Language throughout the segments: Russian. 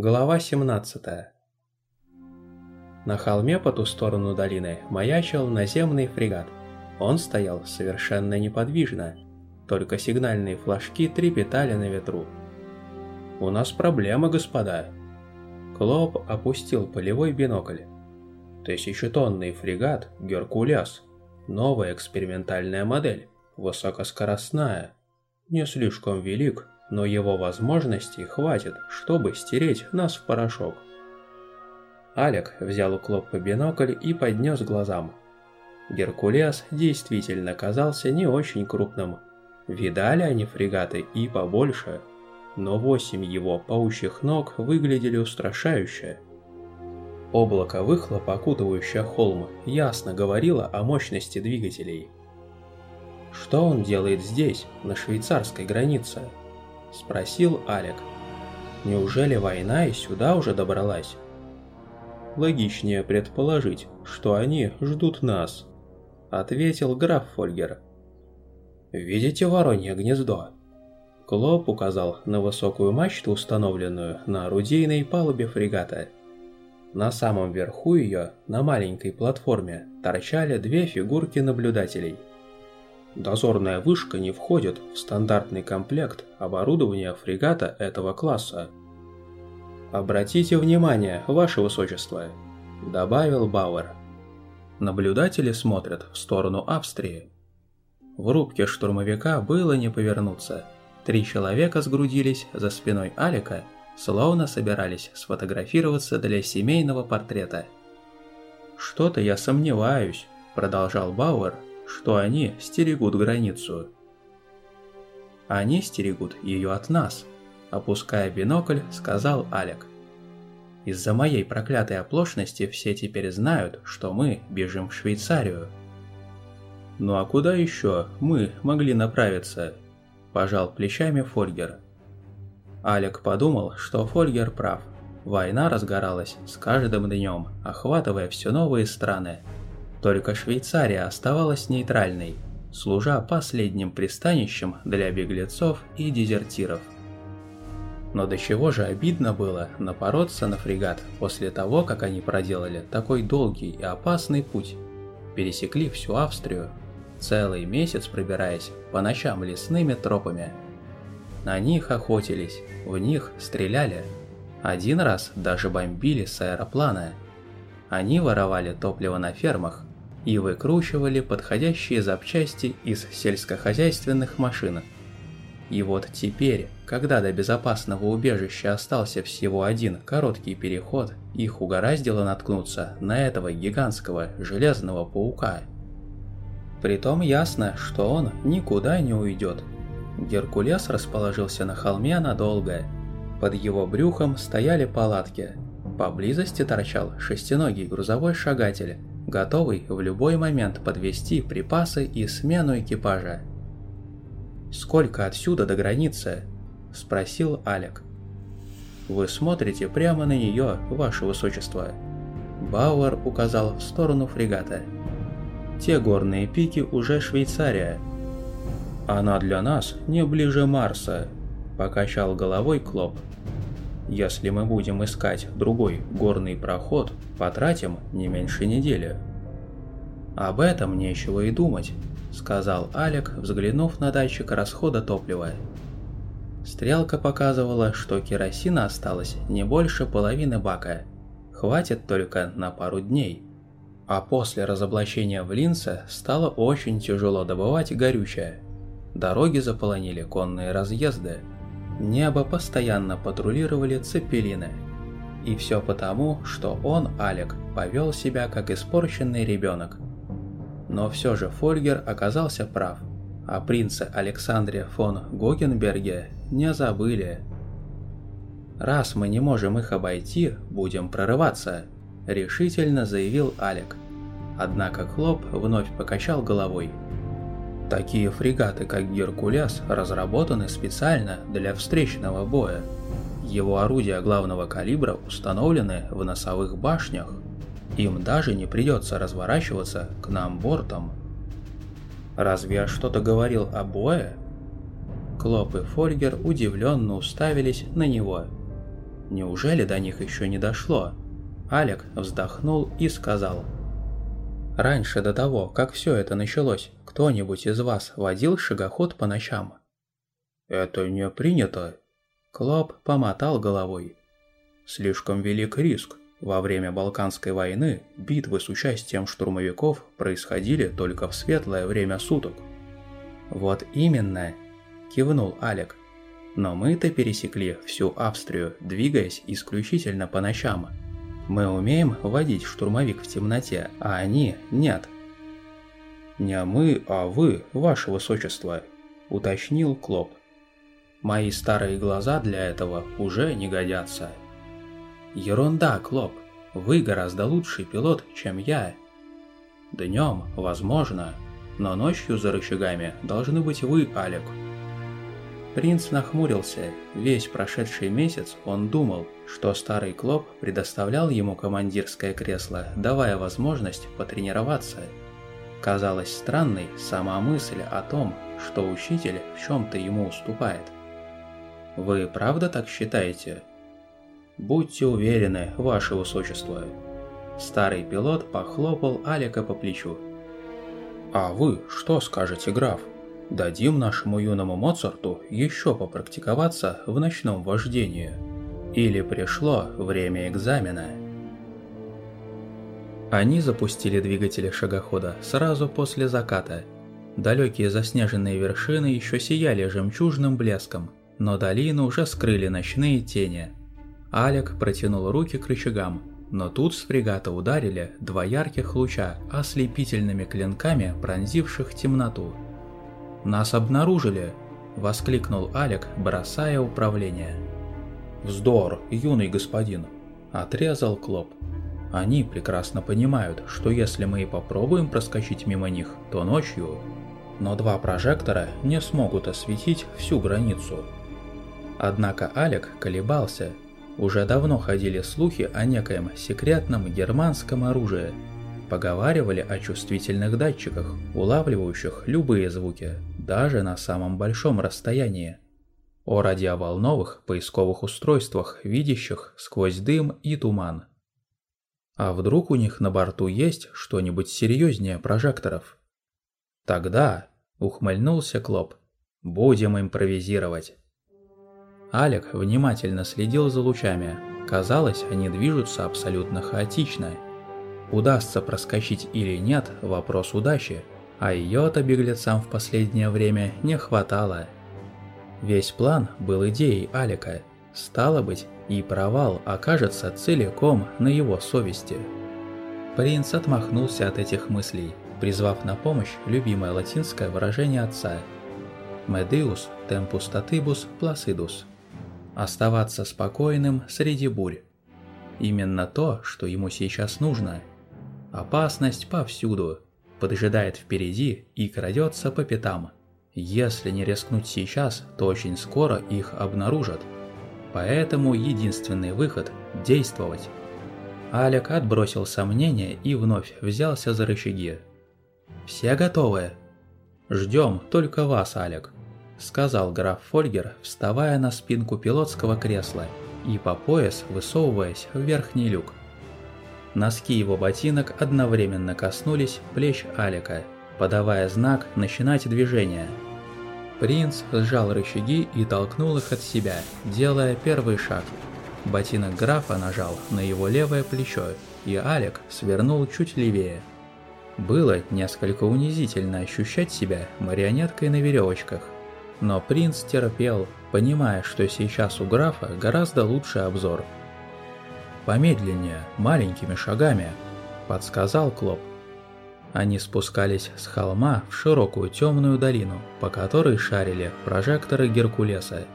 Глава 17 На холме по ту сторону долины маячил наземный фрегат. Он стоял совершенно неподвижно, только сигнальные флажки трепетали на ветру. «У нас проблема, господа!» Клоп опустил полевой бинокль. Тысячетонный фрегат «Геркулес». Новая экспериментальная модель, высокоскоростная. Не слишком велик, но его возможностей хватит, чтобы стереть нас в порошок. Алек взял у Клоппа бинокль и поднес глазам. Геркулес действительно казался не очень крупным. Видали они фрегаты и побольше, но восемь его паучьих ног выглядели устрашающе. Облако выхлопа, окутывающее холм, ясно говорило о мощности двигателей. Что он делает здесь, на швейцарской границе? – спросил Алек. «Неужели война и сюда уже добралась?» «Логичнее предположить, что они ждут нас», – ответил граф Фольгер. «Видите воронье гнездо?» Клоп указал на высокую мачту, установленную на орудийной палубе фрегата. На самом верху ее, на маленькой платформе, торчали две фигурки наблюдателей – Дозорная вышка не входит в стандартный комплект оборудования фрегата этого класса. «Обратите внимание, ваше высочество», – добавил Бауэр. Наблюдатели смотрят в сторону Австрии. В рубке штурмовика было не повернуться. Три человека сгрудились за спиной Алика, словно собирались сфотографироваться для семейного портрета. «Что-то я сомневаюсь», – продолжал Бауэр, что они стерегут границу. Они стерегут ее от нас, опуская бинокль, сказал Алек. Из-за моей проклятой оплошности все теперь знают, что мы бежим в Швейцарию. Ну а куда еще мы могли направиться? Пожал плечами Фольгер. Алек подумал, что Фольгер прав. Война разгоралась с каждым днем, охватывая все новые страны. Только Швейцария оставалась нейтральной, служа последним пристанищем для беглецов и дезертиров. Но до чего же обидно было напороться на фрегат после того, как они проделали такой долгий и опасный путь. Пересекли всю Австрию, целый месяц пробираясь по ночам лесными тропами. На них охотились, в них стреляли. Один раз даже бомбили с аэроплана. Они воровали топливо на фермах, и выкручивали подходящие запчасти из сельскохозяйственных машин. И вот теперь, когда до безопасного убежища остался всего один короткий переход, их угораздило наткнуться на этого гигантского железного паука. Притом ясно, что он никуда не уйдет. Геркулес расположился на холме надолго. Под его брюхом стояли палатки. Поблизости торчал шестиногий грузовой шагатель, готовый в любой момент подвести припасы и смену экипажа. «Сколько отсюда до границы?» – спросил Алек. «Вы смотрите прямо на нее, ваше высочество». Бауэр указал в сторону фрегата. «Те горные пики уже Швейцария. Она для нас не ближе Марса», – покачал головой Клоп. Если мы будем искать другой горный проход, потратим не меньше недели. Об этом нечего и думать, сказал Алек, взглянув на датчик расхода топлива. Стрелка показывала, что керосина осталось не больше половины бака. Хватит только на пару дней. А после разоблачения в Линце стало очень тяжело добывать горючее. Дороги заполонили конные разъезды, Небо постоянно патрулировали цепелины. И все потому, что он, Алек, повел себя как испорченный ребенок. Но все же Фольгер оказался прав, а принце Александре фон Гогенберге не забыли. «Раз мы не можем их обойти, будем прорываться», – решительно заявил Алек. Однако Клоп вновь покачал головой – Такие фрегаты, как Геркулес, разработаны специально для встречного боя. Его орудия главного калибра установлены в носовых башнях. Им даже не придется разворачиваться к нам бортом. Разве я что-то говорил о бое? Клоп и Фольгер удивленно уставились на него. Неужели до них еще не дошло? Алек вздохнул и сказал. «Раньше до того, как все это началось, кто-нибудь из вас водил шагоход по ночам?» «Это не принято». Клоп помотал головой. «Слишком велик риск. Во время Балканской войны битвы с участием штурмовиков происходили только в светлое время суток». «Вот именно», – кивнул Алек. «Но мы-то пересекли всю Австрию, двигаясь исключительно по ночам». Мы умеем водить штурмовик в темноте, а они нет. «Не мы, а вы, ваше высочество», – уточнил Клоп. «Мои старые глаза для этого уже не годятся». «Ерунда, Клоп, вы гораздо лучший пилот, чем я». «Днем, возможно, но ночью за рычагами должны быть вы, Алек». Принц нахмурился. Весь прошедший месяц он думал, что старый Клоп предоставлял ему командирское кресло, давая возможность потренироваться. Казалось странной сама мысль о том, что учитель в чем-то ему уступает. «Вы правда так считаете?» «Будьте уверены, ваше высочество». Старый пилот похлопал Алика по плечу. «А вы что скажете, граф?» Дадим нашему юному Моцарту еще попрактиковаться в ночном вождении. Или пришло время экзамена. Они запустили двигатели шагохода сразу после заката. Далекие заснеженные вершины еще сияли жемчужным блеском, но долину уже скрыли ночные тени. Алек протянул руки к рычагам, но тут с фрегата ударили два ярких луча ослепительными клинками, пронзивших темноту. «Нас обнаружили!» – воскликнул Алек, бросая управление. «Вздор, юный господин!» – отрезал Клоп. «Они прекрасно понимают, что если мы и попробуем проскочить мимо них, то ночью...» Но два прожектора не смогут осветить всю границу. Однако Алек колебался. Уже давно ходили слухи о некоем секретном германском оружии – Поговаривали о чувствительных датчиках, улавливающих любые звуки, даже на самом большом расстоянии. О радиоволновых поисковых устройствах, видящих сквозь дым и туман. А вдруг у них на борту есть что-нибудь серьезнее прожекторов? Тогда, ухмыльнулся Клоп, будем импровизировать. Алек внимательно следил за лучами. Казалось, они движутся абсолютно хаотично – Удастся проскочить или нет – вопрос удачи, а ее-то беглецам в последнее время не хватало. Весь план был идеей Алика, стало быть, и провал окажется целиком на его совести. Принц отмахнулся от этих мыслей, призвав на помощь любимое латинское выражение отца «Медиус tempus tatibus placidus» – «оставаться спокойным среди бурь». Именно то, что ему сейчас нужно – Опасность повсюду, поджидает впереди и крадется по пятам. Если не рискнуть сейчас, то очень скоро их обнаружат. Поэтому единственный выход – действовать. Алек отбросил сомнения и вновь взялся за рычаги. «Все готовы?» «Ждем только вас, Алек», – сказал граф Фольгер, вставая на спинку пилотского кресла и по пояс высовываясь в верхний люк. Носки его ботинок одновременно коснулись плеч Алика, подавая знак начинать движение. Принц сжал рычаги и толкнул их от себя, делая первый шаг. Ботинок графа нажал на его левое плечо, и Алик свернул чуть левее. Было несколько унизительно ощущать себя марионеткой на веревочках. Но принц терпел, понимая, что сейчас у графа гораздо лучший обзор – «Помедленнее, маленькими шагами», – подсказал Клоп. Они спускались с холма в широкую темную долину, по которой шарили прожекторы Геркулеса.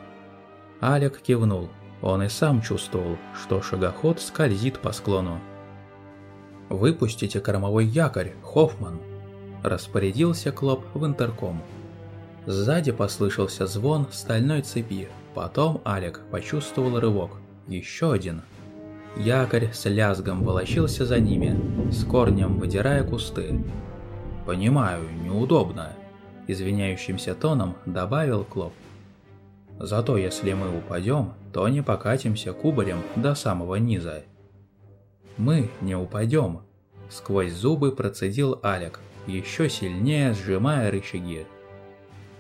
Алек кивнул. Он и сам чувствовал, что шагоход скользит по склону. «Выпустите кормовой якорь, Хоффман!» – распорядился Клоп в интерком. Сзади послышался звон стальной цепи, потом Алек почувствовал рывок. Еще один – Якорь с лязгом волочился за ними, с корнем выдирая кусты. «Понимаю, неудобно», – извиняющимся тоном добавил Клоп. Зато если мы упадем, то не покатимся кубарем до самого низа. Мы не упадем, сквозь зубы процедил Алек, еще сильнее сжимая рычаги.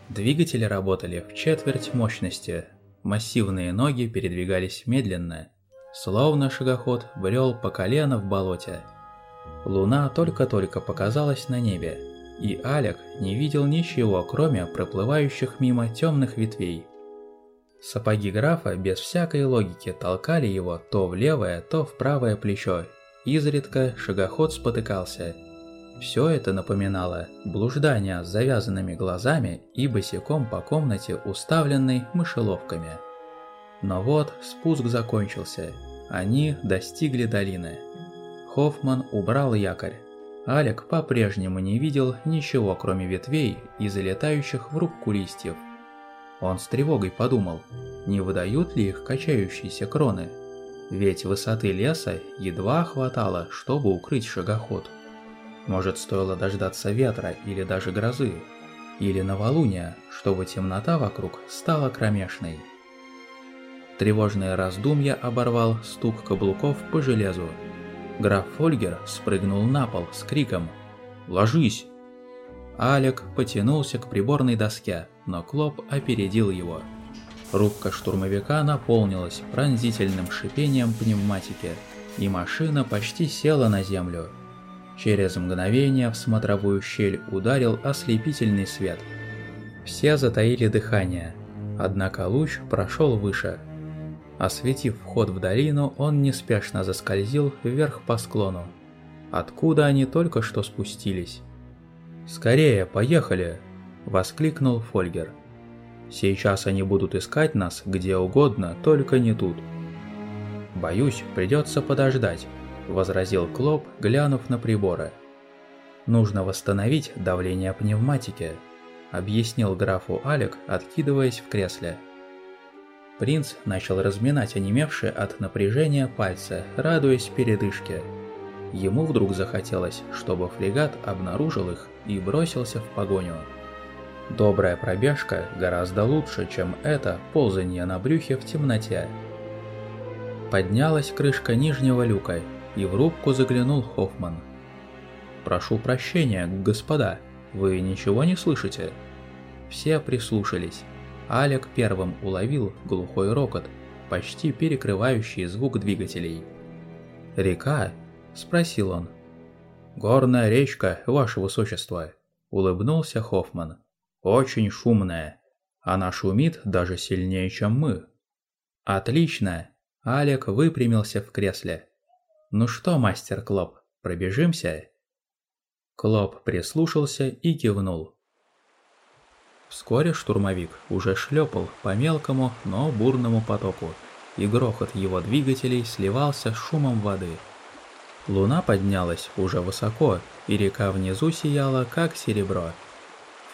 Двигатели работали в четверть мощности, массивные ноги передвигались медленно, словно шагоход брел по колено в болоте. Луна только-только показалась на небе, и Алек не видел ничего, кроме проплывающих мимо темных ветвей. Сапоги графа без всякой логики толкали его то в левое, то в правое плечо. Изредка шагоход спотыкался. Все это напоминало блуждание с завязанными глазами и босиком по комнате, уставленной мышеловками. Но вот спуск закончился. Они достигли долины. Хоффман убрал якорь. Алек по-прежнему не видел ничего, кроме ветвей и залетающих в рубку листьев. Он с тревогой подумал, не выдают ли их качающиеся кроны. Ведь высоты леса едва хватало, чтобы укрыть шагоход. Может, стоило дождаться ветра или даже грозы, или новолуния, чтобы темнота вокруг стала кромешной. Тревожное раздумье оборвал стук каблуков по железу. Граф Фольгер спрыгнул на пол с криком «Ложись!». Алек потянулся к приборной доске, но Клоп опередил его. Рубка штурмовика наполнилась пронзительным шипением пневматики, и машина почти села на землю. Через мгновение в смотровую щель ударил ослепительный свет. Все затаили дыхание, однако луч прошел выше. Осветив вход в долину, он неспешно заскользил вверх по склону, откуда они только что спустились. «Скорее, поехали!» – воскликнул Фольгер. «Сейчас они будут искать нас где угодно, только не тут». «Боюсь, придется подождать», – возразил Клоп, глянув на приборы. «Нужно восстановить давление пневматики», – объяснил графу Алек, откидываясь в кресле. Принц начал разминать онемевшие от напряжения пальцы, радуясь передышке. Ему вдруг захотелось, чтобы фрегат обнаружил их и бросился в погоню. Добрая пробежка гораздо лучше, чем это ползание на брюхе в темноте. Поднялась крышка нижнего люка, и в рубку заглянул Хоффман. «Прошу прощения, господа, вы ничего не слышите?» Все прислушались. Алек первым уловил глухой рокот, почти перекрывающий звук двигателей. «Река?» – спросил он. «Горная речка, ваше высочество», – улыбнулся Хоффман. «Очень шумная. Она шумит даже сильнее, чем мы». «Отлично!» – Алек выпрямился в кресле. «Ну что, мастер Клоп, пробежимся?» Клоп прислушался и кивнул. Вскоре штурмовик уже шлепал по мелкому, но бурному потоку, и грохот его двигателей сливался с шумом воды – Луна поднялась уже высоко, и река внизу сияла, как серебро.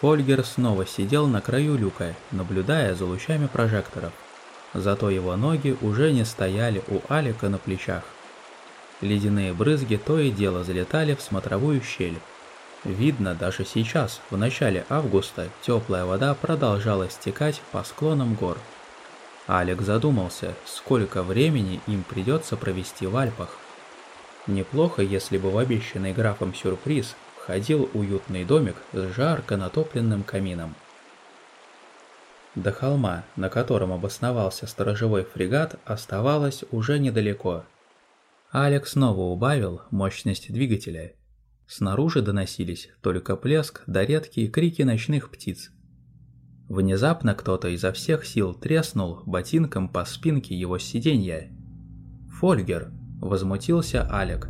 Фольгер снова сидел на краю люка, наблюдая за лучами прожекторов. Зато его ноги уже не стояли у Алика на плечах. Ледяные брызги то и дело залетали в смотровую щель. Видно, даже сейчас, в начале августа, теплая вода продолжала стекать по склонам гор. Алик задумался, сколько времени им придется провести в Альпах. Неплохо, если бы в обещанный графом сюрприз входил уютный домик с жарко натопленным камином. До холма, на котором обосновался сторожевой фрегат, оставалось уже недалеко. Алекс снова убавил мощность двигателя. Снаружи доносились только плеск да редкие крики ночных птиц. Внезапно кто-то изо всех сил треснул ботинком по спинке его сиденья. «Фольгер!» Возмутился Алек.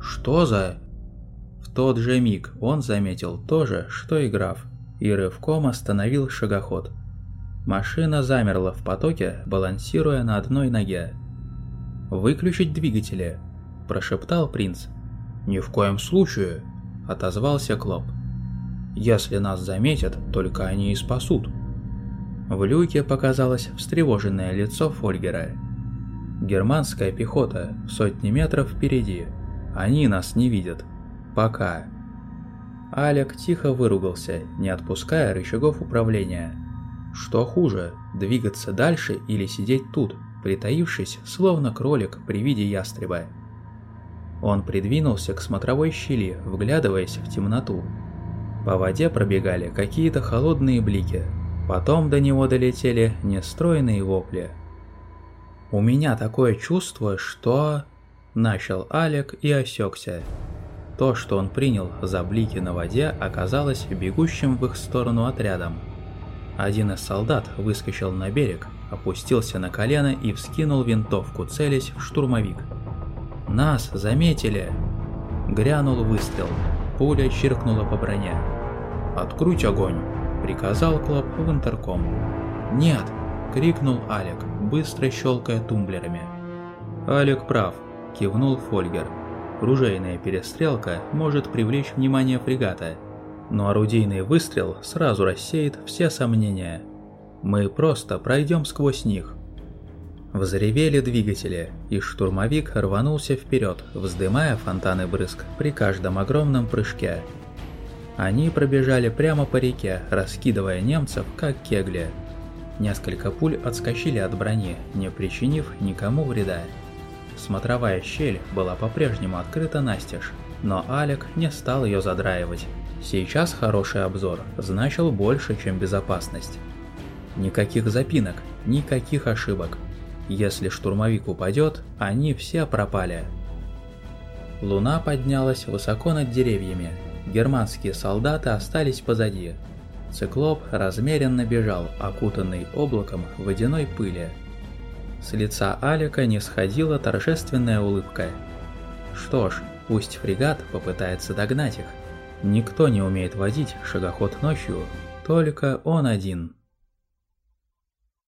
«Что за...» В тот же миг он заметил то же, что и граф, и рывком остановил шагоход. Машина замерла в потоке, балансируя на одной ноге. «Выключить двигатели», – прошептал принц. «Ни в коем случае», – отозвался Клоп. «Если нас заметят, только они и спасут». В люке показалось встревоженное лицо Фольгера. Германская пехота сотни метров впереди. Они нас не видят. Пока. Алек тихо выругался, не отпуская рычагов управления. Что хуже, двигаться дальше или сидеть тут, притаившись, словно кролик при виде ястреба? Он придвинулся к смотровой щели, вглядываясь в темноту. По воде пробегали какие-то холодные блики. Потом до него долетели нестроенные вопли. «У меня такое чувство, что...» Начал Алек и осекся. То, что он принял за блики на воде, оказалось бегущим в их сторону отрядом. Один из солдат выскочил на берег, опустился на колено и вскинул винтовку, целясь в штурмовик. «Нас заметили!» Грянул выстрел. Пуля чиркнула по броне. «Открыть огонь!» – приказал Клоп в интерком. «Нет!» – крикнул Алек, быстро щелкая тумблерами. Алек прав – кивнул Фольгер. Ружейная перестрелка может привлечь внимание фрегата, но орудийный выстрел сразу рассеет все сомнения. Мы просто пройдем сквозь них. Взревели двигатели, и штурмовик рванулся вперед, вздымая фонтаны брызг при каждом огромном прыжке. Они пробежали прямо по реке, раскидывая немцев как кегли. Несколько пуль отскочили от брони, не причинив никому вреда. Смотровая щель была по-прежнему открыта настежь, но Алек не стал ее задраивать. Сейчас хороший обзор значил больше, чем безопасность. Никаких запинок, никаких ошибок. Если штурмовик упадет, они все пропали. Луна поднялась высоко над деревьями. Германские солдаты остались позади. Циклоп размеренно бежал, окутанный облаком водяной пыли. С лица Алика не сходила торжественная улыбка. Что ж, пусть фрегат попытается догнать их. Никто не умеет водить шагоход ночью, только он один.